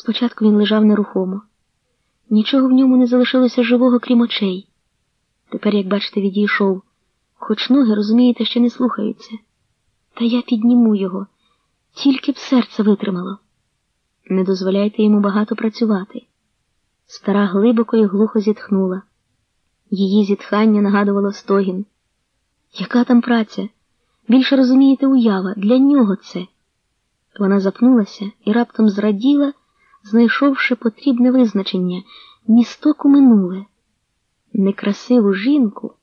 Спочатку він лежав нерухомо. Нічого в ньому не залишилося живого, крім очей. Тепер, як бачите, відійшов, хоч ноги, розумієте, ще не слухаються. Та я підніму його, тільки б серце витримало. Не дозволяйте йому багато працювати. Стара глибоко і глухо зітхнула. Її зітхання нагадувало стогін. Яка там праця? Більше розумієте, уява, для нього це. Вона запнулася і раптом зраділа, знайшовши потрібне визначення містоку минуле. Некрасиву жінку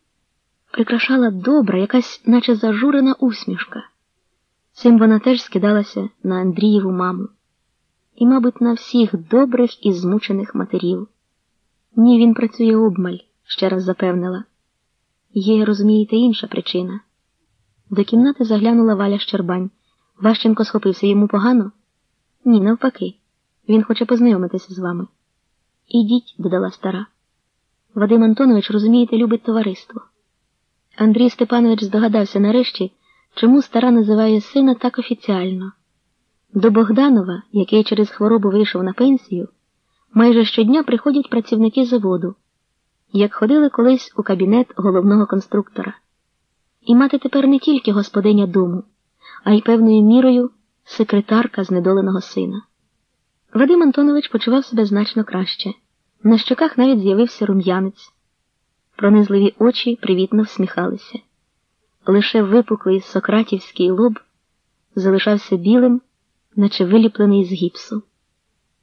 прикрашала добра, якась, наче зажурена усмішка. Цим вона теж скидалася на Андрієву маму. І, мабуть, на всіх добрих і змучених матерів. Ні, він працює обмаль, ще раз запевнила. Є, розумієте, інша причина. До кімнати заглянула Валя Щербань. Ващенко схопився йому погано? Ні, навпаки. Він хоче познайомитися з вами. Ідіть, додала стара. Вадим Антонович, розумієте, любить товариство. Андрій Степанович здогадався нарешті, чому стара називає сина так офіціально. До Богданова, який через хворобу вийшов на пенсію, майже щодня приходять працівники заводу, як ходили колись у кабінет головного конструктора. І мати тепер не тільки господиня дому, а й певною мірою секретарка знедоленого сина. Вадим Антонович почував себе значно краще. На щоках навіть з'явився рум'янець. Пронизливі очі привітно всміхалися. Лише випуклий сократівський лоб залишався білим, наче виліплений з гіпсу.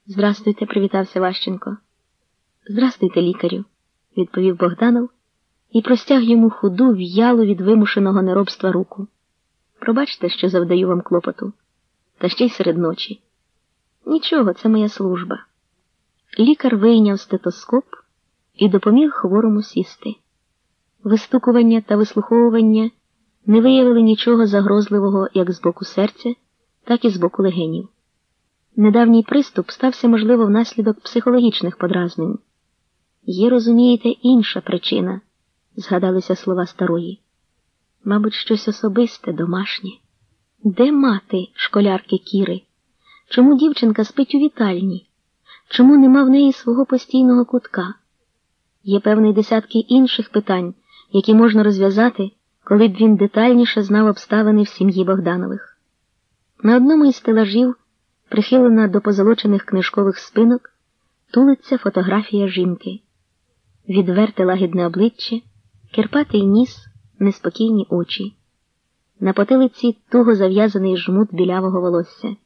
Здрастуйте, привітався Ващенко. Здрастуйте, лікарю, відповів Богданов і простяг йому худу в'ялу від вимушеного неробства руку. Пробачте, що завдаю вам клопоту, та ще й серед ночі. Нічого, це моя служба. Лікар вийняв стетоскоп і допоміг хворому сісти. Вистукування та вислуховування не виявили нічого загрозливого як з боку серця, так і з боку легенів. Недавній приступ стався, можливо, внаслідок психологічних подразнень. Є, розумієте, інша причина, згадалися слова старої. Мабуть, щось особисте, домашнє. Де мати школярки Кіри? Чому дівчинка спить у вітальні? Чому нема в неї свого постійного кутка? Є певний десятки інших питань, які можна розв'язати, коли б він детальніше знав обставини в сім'ї Богданових. На одному із стелажів, прихилена до позолочених книжкових спинок, тулиться фотографія жінки, відверте лагідне обличчя, кирпатий ніс, неспокійні очі. На потилиці туго зав'язаний жмут білявого волосся.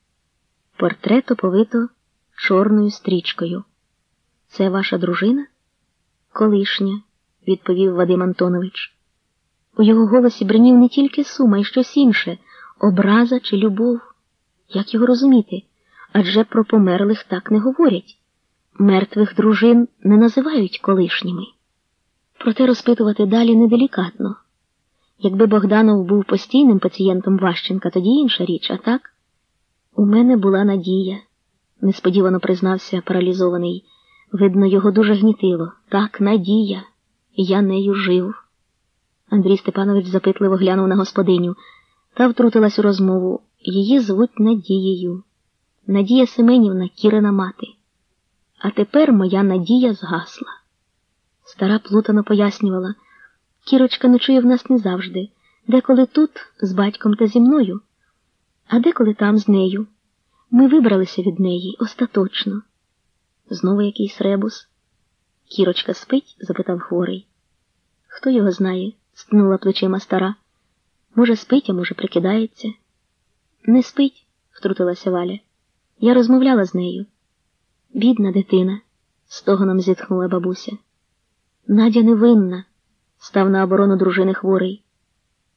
Портрет оповито чорною стрічкою. Це ваша дружина? Колишня, відповів Вадим Антонович. У його голосі бринів не тільки сума, й щось інше образа чи любов. Як його розуміти? Адже про померлих так не говорять. Мертвих дружин не називають колишніми. Проте розпитувати далі неделікатно. Якби Богданов був постійним пацієнтом Ващенка, тоді інша річ, а так? У мене була надія, несподівано признався паралізований. Видно, його дуже гнітило. Так, надія. Я нею жив. Андрій Степанович запитливо глянув на господиню та втрутилась у розмову. Її звуть Надією. Надія Семенівна Кірина мати. А тепер моя надія згасла. Стара плутано пояснювала. Кірочка ночує в нас не завжди, деколи тут з батьком та зі мною, а деколи там з нею. Ми вибралися від неї остаточно. Знову якийсь ребус. Кірочка спить? запитав хворий. Хто його знає? стнула плечима стара. Може, спить, а може, прикидається. Не спить, втрутилася Валя. Я розмовляла з нею. Бідна дитина, стогоном зітхнула бабуся. Надя невинна, став на оборону дружини хворий.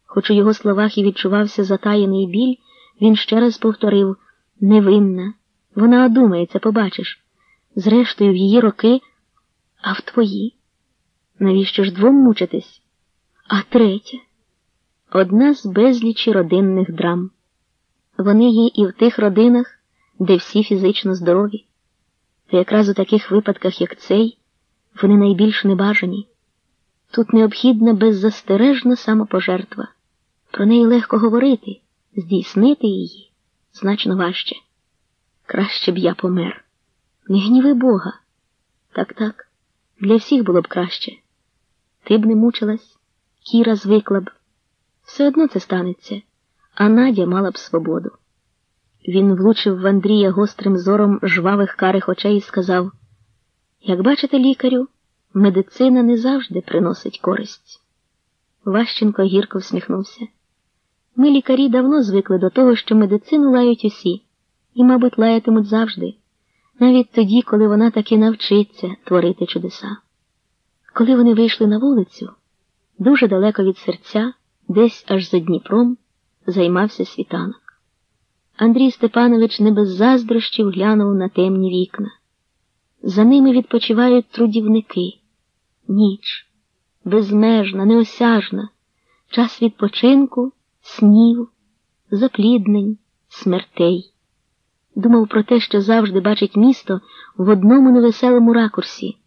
Хоч у його словах і відчувався затаєний біль, він ще раз повторив невинна. Вона одумається, побачиш. Зрештою, в її роки, а в твої. Навіщо ж двом мучитись? А третя одна з безлічі родинних драм. Вони є і в тих родинах, де всі фізично здорові. Та якраз у таких випадках, як цей, вони найбільш небажані. Тут необхідна беззастережна самопожертва. Про неї легко говорити, здійснити її значно важче. Краще б я помер. Не гніви Бога. Так, так, для всіх було б краще. Ти б не мучилась, Кіра звикла б. Все одно це станеться, а Надя мала б свободу. Він влучив в Андрія гострим зором жвавих карих очей і сказав: Як бачите, лікарю, медицина не завжди приносить користь. Ващенко гірко всміхнувся. Ми, лікарі, давно звикли до того, що медицину лають усі, і, мабуть, лаятимуть завжди, навіть тоді, коли вона таки навчиться творити чудеса. Коли вони вийшли на вулицю, дуже далеко від серця, десь аж за Дніпром, займався світанок. Андрій Степанович не без заздрощів глянув на темні вікна. За ними відпочивають трудівники. Ніч, безмежна, неосяжна, час відпочинку, снів, запліднень, смертей. Думав про те, що завжди бачить місто в одному невеселому ракурсі.